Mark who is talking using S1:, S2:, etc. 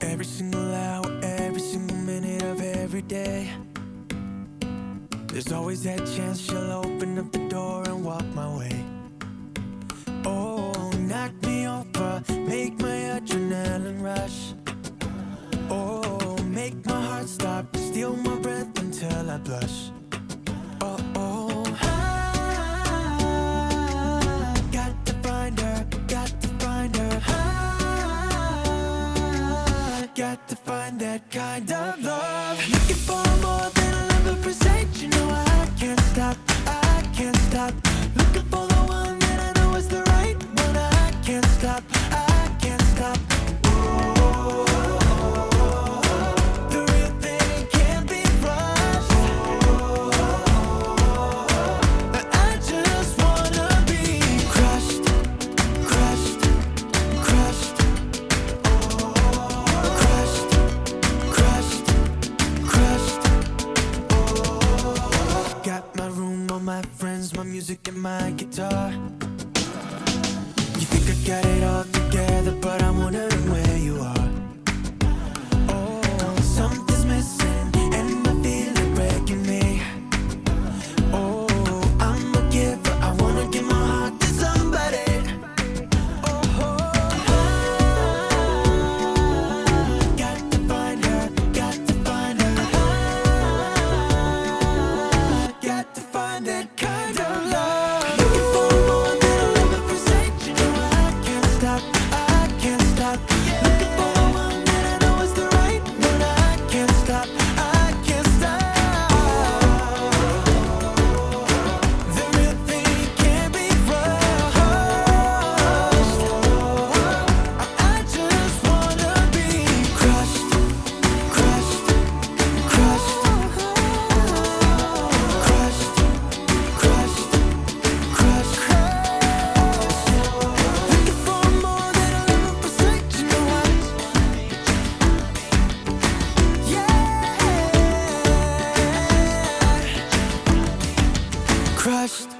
S1: Every single hour, every single minute of every day. There's always that chance she'll open up the door and walk my way. Oh, knock me over, uh, make my adrenaline rush. Oh, make my heart stop, steal my breath until I blush. Got to find that kind of love. Looking for friends, my music, and my guitar. You think I got it all together, but I'm wondering where you are. Oh, something's missing, and I feel it breaking me. Oh, I'm a giver, I wanna give my heart to somebody. Oh, I got to find her, got to find her. I got to find it. crushed.